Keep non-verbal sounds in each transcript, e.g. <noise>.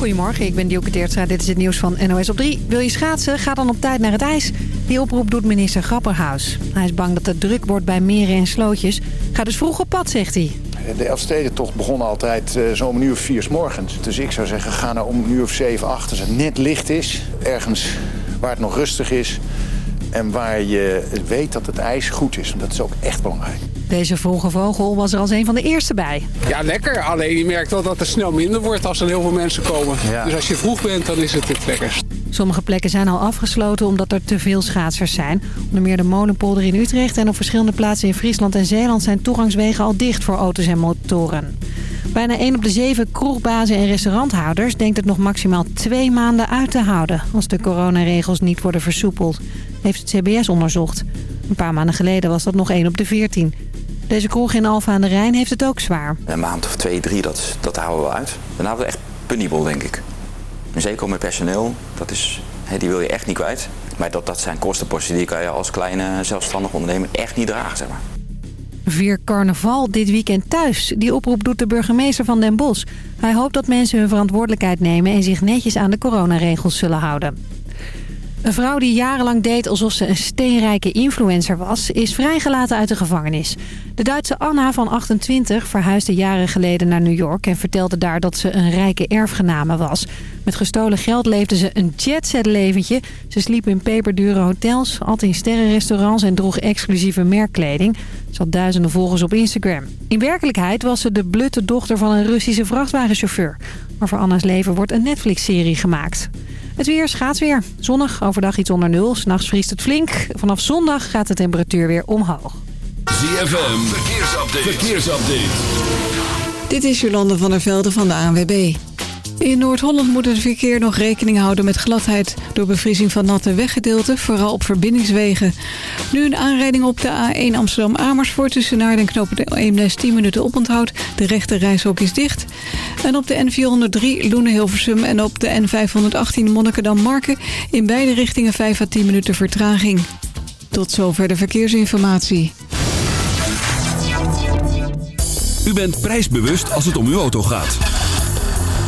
Goedemorgen, ik ben Dielke Teertstra. Dit is het nieuws van NOS op 3. Wil je schaatsen? Ga dan op tijd naar het ijs. Die oproep doet minister Grapperhaus. Hij is bang dat het druk wordt bij meren en slootjes. Ga dus vroeg op pad, zegt hij. De Elfstedentocht begon altijd zo om een uur of vier s morgens. Dus ik zou zeggen, ga nou om een uur of zeven, acht, als het net licht is. Ergens waar het nog rustig is. En waar je weet dat het ijs goed is. Want dat is ook echt belangrijk. Deze vroege vogel was er als een van de eerste bij. Ja, lekker. Alleen je merkt wel dat het snel minder wordt als er heel veel mensen komen. Ja. Dus als je vroeg bent, dan is het het lekkerst. Sommige plekken zijn al afgesloten omdat er te veel schaatsers zijn. Onder meer de Molenpolder in Utrecht en op verschillende plaatsen in Friesland en Zeeland zijn toegangswegen al dicht voor auto's en motoren. Bijna 1 op de 7 kroegbazen en restauranthouders denkt het nog maximaal twee maanden uit te houden... als de coronaregels niet worden versoepeld, heeft het CBS onderzocht. Een paar maanden geleden was dat nog 1 op de 14. Deze kroeg in Alfa aan de Rijn heeft het ook zwaar. Een maand of twee, drie, dat, dat houden we uit. Dan houden we echt penibel, denk ik. En zeker met personeel, dat is, die wil je echt niet kwijt. Maar dat, dat zijn kostenposten die kan je als kleine zelfstandig ondernemer echt niet dragen, zeg maar. Vier carnaval dit weekend thuis. Die oproep doet de burgemeester van Den Bosch. Hij hoopt dat mensen hun verantwoordelijkheid nemen... en zich netjes aan de coronaregels zullen houden. Een vrouw die jarenlang deed alsof ze een steenrijke influencer was... is vrijgelaten uit de gevangenis. De Duitse Anna van 28 verhuisde jaren geleden naar New York... en vertelde daar dat ze een rijke erfgename was. Met gestolen geld leefde ze een jetset leventje. Ze sliep in peperdure hotels, at in sterrenrestaurants... en droeg exclusieve merkkleding. Ze had duizenden volgers op Instagram. In werkelijkheid was ze de blutte dochter van een Russische vrachtwagenchauffeur. Maar voor Anna's leven wordt een Netflix-serie gemaakt. Het weer schaatsweer. Zonnig, overdag iets onder nul. S'nachts vriest het flink. Vanaf zondag gaat de temperatuur weer omhoog. ZFM, verkeersupdate. verkeersupdate. Dit is Jolande van der Velde van de ANWB. In Noord-Holland moet het verkeer nog rekening houden met gladheid... door bevriezing van natte weggedeelten, vooral op verbindingswegen. Nu een aanrijding op de A1 Amsterdam-Amersfoort... tussen Naarden en Knopen Eemnes 10 minuten oponthoud. De rechte reishok is dicht. En op de N403 Loenen-Hilversum en op de N518 Monnikendam-Marken... in beide richtingen 5 à 10 minuten vertraging. Tot zover de verkeersinformatie. U bent prijsbewust als het om uw auto gaat.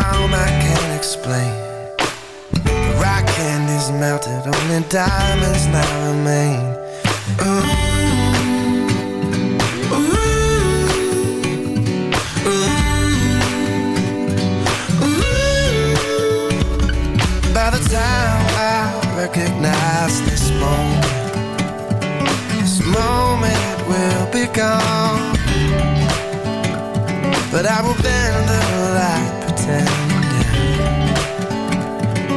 calm I can't explain. The rock candy's melted, only diamonds now remain. Ooh. By the time I recognize this moment, this moment will be gone. But I will bend the light, pretending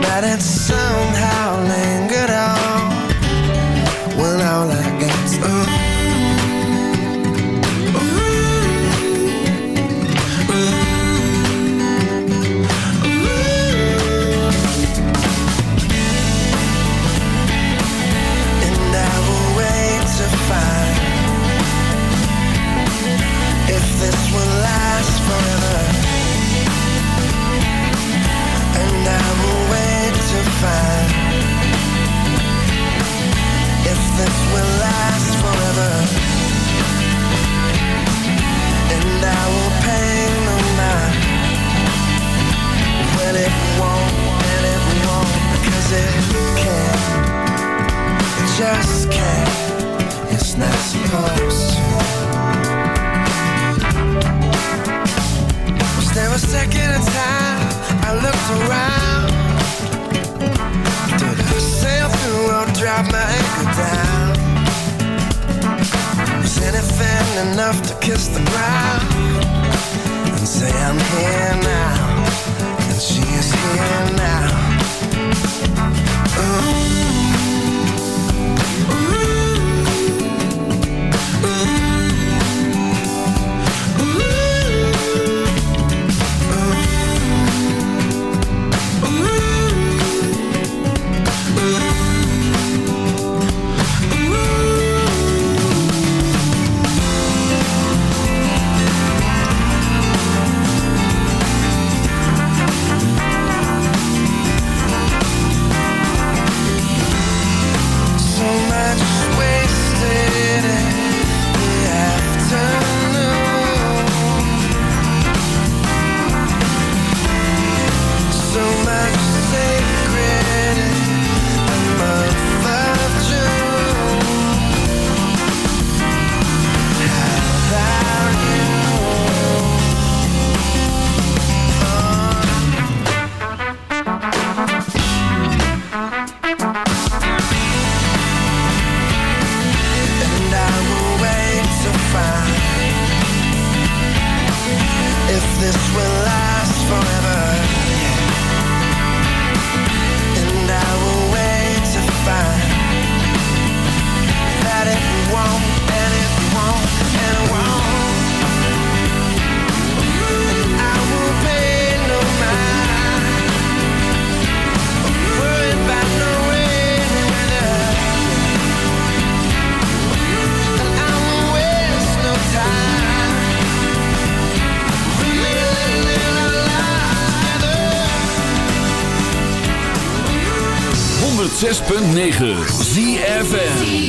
that it somehow lingered on. fine. If this will last forever And I will pay no mind. Well, it won't, and it won't Cause it can't. It just can't. It's not supposed to. Was there a second of time I looked around? gonna drop my anchor down. Is anything enough to kiss the ground and say I'm here now and she is here now? 106.9 ZFN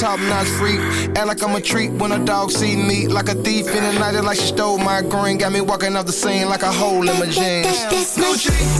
top notch freak. Act like I'm a treat when a dog see me. Like a thief in the night, like she stole my green. Got me walking off the scene like a hole in my jeans. Gucci.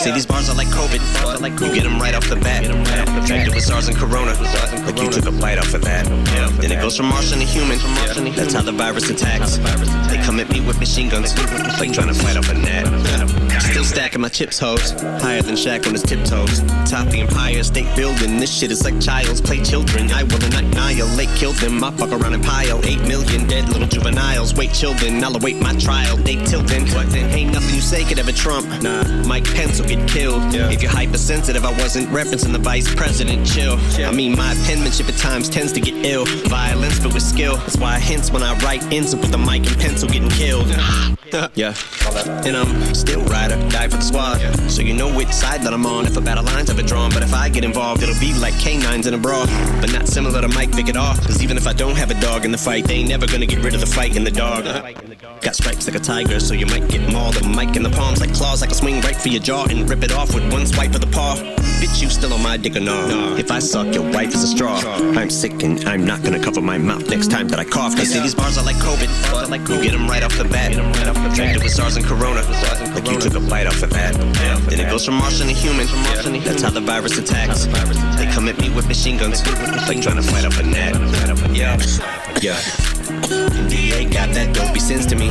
say these bars are like COVID. You get them right off the bat. Infected with SARS and Corona. Like you took a bite off of that. Then it goes from Martian to human. That's how the virus attacks. They come at me with machine guns. Like trying to fight off a net. Still stacking my chips, hoes. Higher than Shaq on his tiptoes. Top the Empire State Building. This shit is like child's play children. I will annihilate, kill them. I fuck around and pile. Eight million dead little juveniles. Wait, children. I'll await my trial. They then? Ain't nothing you say could ever trump. Nah, Mike Pence get killed. If you're hypersensitive, I wasn't referencing the vice president. Chill. I mean, my penmanship at times tends to get ill. Violence, but with skill. That's why I hints when I write ends up with a mic and pencil getting killed. yeah. <laughs> And I'm still rider, die for the squad. So you know which side that I'm on if a battle line's ever drawn. But if I get involved, it'll be like canines in a brawl. But not similar to Mike Vick at all. Cause even if I don't have a dog in the fight, they ain't never gonna get rid of the fight in the dog. Got stripes like a tiger, so you might get mauled. The mic in the palms like claws, I can swing right for your jaw and rip it off with one swipe of the paw. Bitch, you still on my dick or no? If I suck, your wife is a straw. I'm sick and I'm not gonna cover my mouth next time that I cough. They say these bars are like COVID. You get them right off the bat. Infected with SARS and Corona. Like you took a bite off of that. Then it goes from Martian to human. That's how the virus attacks. They come at me with machine guns. Like trying to fight off a net. Yeah. Yeah. DA got that dopey sense to me.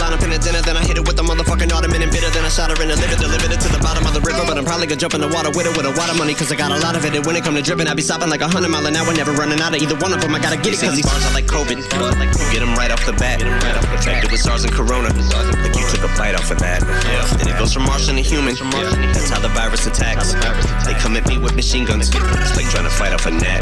line up in a dinner. Then I hit it with a motherfucking ottoman and bitter. Then I shot her in the liver, delivered it to the bottom of the river. But I'm probably gonna jump in the water with it with a lot of money, cause I got a lot of it. And when it come to dripping, I be stopping like a hundred mile an hour, never running out of either one of them. I gotta get it, cause these bars are like COVID. Get them right off the bat. Infected with SARS and Corona. Like you took a bite off of that. And it goes from Martian to human. That's how the virus attacks. They come at me with machine guns. It's like trying to fight off a net.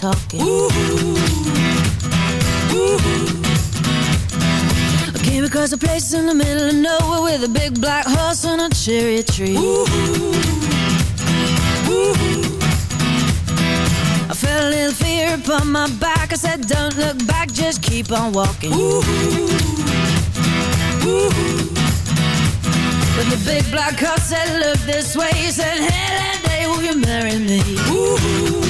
Do all the talking. I came across a place in the middle of nowhere with a big black horse and a cherry tree. I felt a little fear upon my back. I said, Don't look back, just keep on walking. But the big black horse said, Look this way. He said, Hey, day, will you marry me?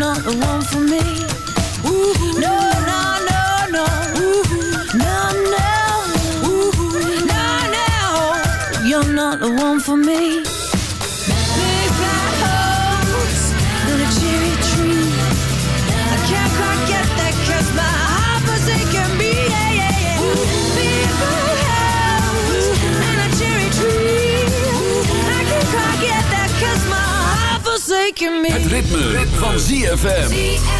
not the one for me. No, no, no, no, no, no, no, no, you're not the one for me. Het ritme, van ZFM.